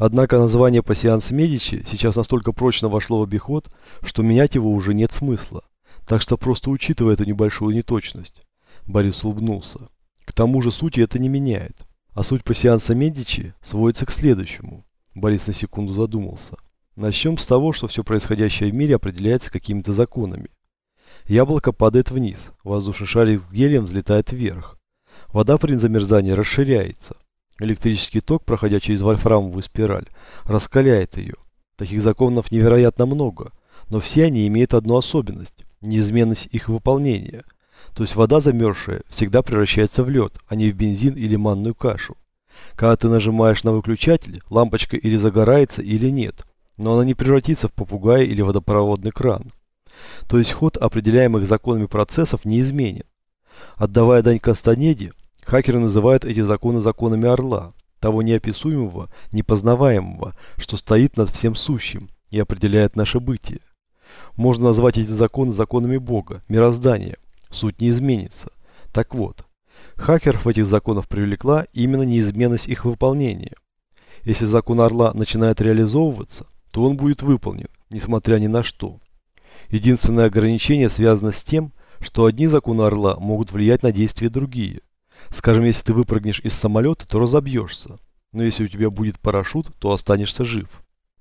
Однако название пассианс Медичи сейчас настолько прочно вошло в обиход, что менять его уже нет смысла. Так что просто учитывая эту небольшую неточность. Борис улыбнулся. К тому же сути это не меняет. А суть пассианса Медичи сводится к следующему. Борис на секунду задумался. Начнем с того, что все происходящее в мире определяется какими-то законами. Яблоко падает вниз, воздушный шарик с гелием взлетает вверх. Вода при замерзании расширяется. Электрический ток, проходя через вольфрамовую спираль, раскаляет ее. Таких законов невероятно много, но все они имеют одну особенность – неизменность их выполнения. То есть вода замерзшая всегда превращается в лед, а не в бензин или манную кашу. Когда ты нажимаешь на выключатель, лампочка или загорается, или нет, но она не превратится в попугая или водопроводный кран. То есть ход определяемых законами процессов неизменен. Отдавая дань Кастанеде, хакеры называют эти законы законами Орла, того неописуемого, непознаваемого, что стоит над всем сущим и определяет наше бытие. Можно назвать эти законы законами Бога, мироздания. Суть не изменится. Так вот, хакеров этих законов привлекла именно неизменность их выполнения. Если закон Орла начинает реализовываться, то он будет выполнен, несмотря ни на что. Единственное ограничение связано с тем, что одни законы Орла могут влиять на действия другие. Скажем, если ты выпрыгнешь из самолета, то разобьешься. Но если у тебя будет парашют, то останешься жив.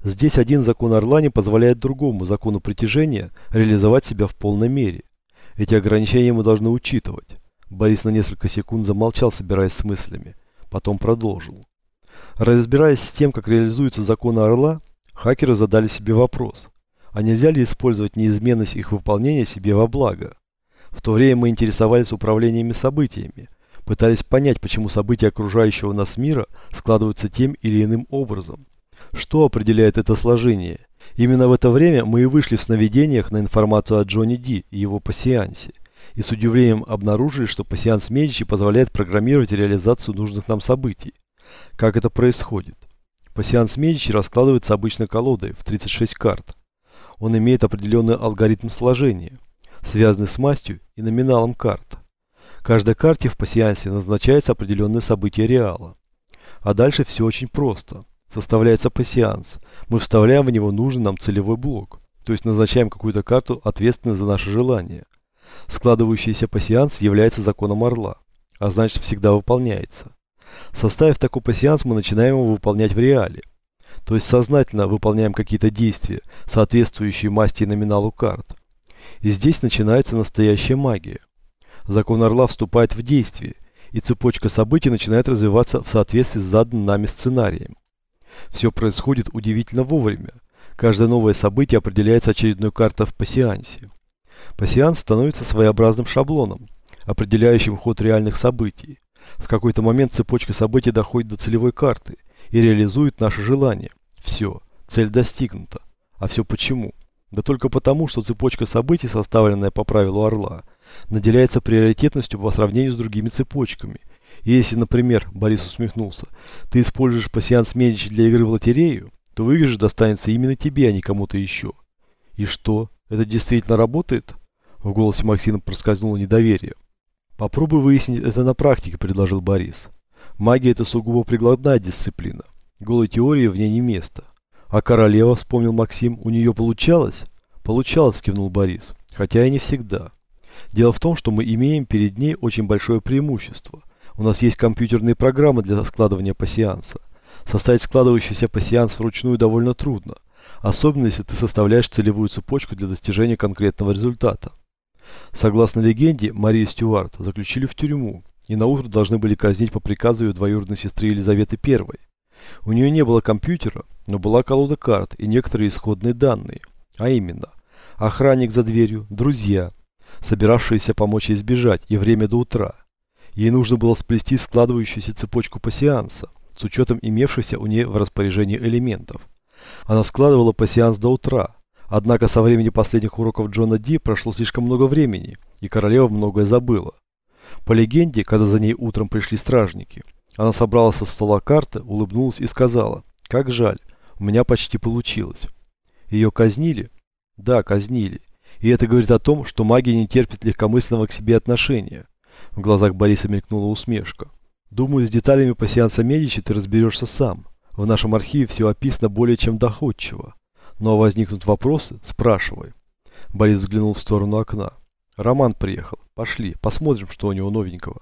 Здесь один закон Орла не позволяет другому закону притяжения реализовать себя в полной мере. Эти ограничения мы должны учитывать. Борис на несколько секунд замолчал, собираясь с мыслями. Потом продолжил. Разбираясь с тем, как реализуются законы Орла, хакеры задали себе вопрос, а нельзя ли использовать неизменность их выполнения себе во благо? В то время мы интересовались управлениями событиями, пытались понять, почему события окружающего нас мира складываются тем или иным образом. Что определяет это сложение? Именно в это время мы и вышли в сновидениях на информацию о Джонни Ди и его пассиансе. И с удивлением обнаружили, что пассианс Медичи позволяет программировать реализацию нужных нам событий. Как это происходит? Пассианс Медичи раскладывается обычно колодой в 36 карт. Он имеет определенный алгоритм сложения, связанный с мастью и номиналом карт. Каждой карте в пассиансе назначается определенное событие реала. А дальше все очень просто. Составляется пассианс. Мы вставляем в него нужный нам целевой блок, то есть назначаем какую-то карту, ответственную за наше желание. Складывающийся пассианс является законом орла, а значит всегда выполняется. Составив такой пассианс, мы начинаем его выполнять в реале. То есть сознательно выполняем какие-то действия, соответствующие масти и номиналу карт. И здесь начинается настоящая магия. Закон Орла вступает в действие, и цепочка событий начинает развиваться в соответствии с заданным нами сценарием. Все происходит удивительно вовремя. Каждое новое событие определяется очередной картой в пассиансе. Пассианс становится своеобразным шаблоном, определяющим ход реальных событий. В какой-то момент цепочка событий доходит до целевой карты и реализует наше желание. Все, цель достигнута. А все почему? Да только потому, что цепочка событий, составленная по правилу Орла, наделяется приоритетностью по сравнению с другими цепочками. И если, например, Борис усмехнулся, ты используешь пассианс Медичи для игры в лотерею, то выигрыш достанется именно тебе, а не кому-то еще. И что, это действительно работает? В голосе Максима проскользнуло недоверие. Попробуй выяснить это на практике, предложил Борис. Магия это сугубо прикладная дисциплина. Голой теории в ней не место. А королева, вспомнил Максим, у нее получалось? Получалось, кивнул Борис. Хотя и не всегда. Дело в том, что мы имеем перед ней очень большое преимущество. У нас есть компьютерные программы для складывания пассианса. Составить складывающийся пассианс вручную довольно трудно, особенно если ты составляешь целевую цепочку для достижения конкретного результата. Согласно легенде, Марии Стюарт заключили в тюрьму и на утро должны были казнить по приказу ее двоюродной сестры Елизаветы I. У нее не было компьютера, но была колода карт и некоторые исходные данные, а именно охранник за дверью, друзья, собиравшиеся помочь ей сбежать и время до утра. Ей нужно было сплести складывающуюся цепочку пассианса с учетом имевшихся у нее в распоряжении элементов. Она складывала пассианс до утра, Однако со времени последних уроков Джона Ди прошло слишком много времени, и королева многое забыла. По легенде, когда за ней утром пришли стражники, она собрала со стола карты, улыбнулась и сказала, «Как жаль, у меня почти получилось». Ее казнили? Да, казнили. И это говорит о том, что магия не терпит легкомысленного к себе отношения. В глазах Бориса мелькнула усмешка. Думаю, с деталями по сеансам Медичи ты разберешься сам. В нашем архиве все описано более чем доходчиво. Но возникнут вопросы, спрашивай. Борис взглянул в сторону окна. Роман приехал. Пошли, посмотрим, что у него новенького.